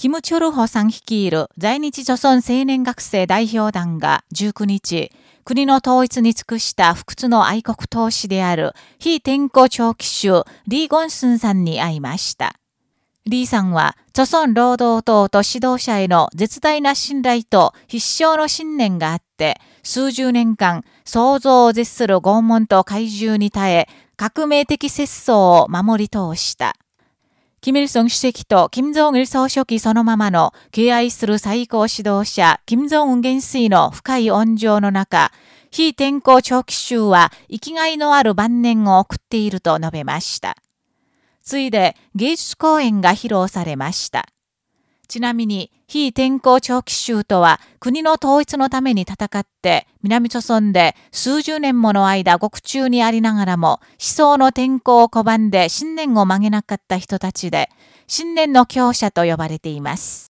キム・チョルホさん率いる在日朝鮮青年学生代表団が19日、国の統一に尽くした不屈の愛国闘士である非転校長期州リー・ゴンスンさんに会いました。リーさんは、朝鮮労働党と指導者への絶大な信頼と必勝の信念があって、数十年間、想像を絶する拷問と怪獣に耐え、革命的節操を守り通した。キム・イルソン主席とキム・ジョン・イル総書記そのままの敬愛する最高指導者、キム・ジョン・ウン元帥の深い恩情の中、非天候長期衆は生きがいのある晩年を送っていると述べました。ついで芸術公演が披露されました。ちなみに、非天候長期州とは国の統一のために戦って南朝村で数十年もの間獄中にありながらも思想の天候を拒んで信念を曲げなかった人たちで、信念の強者と呼ばれています。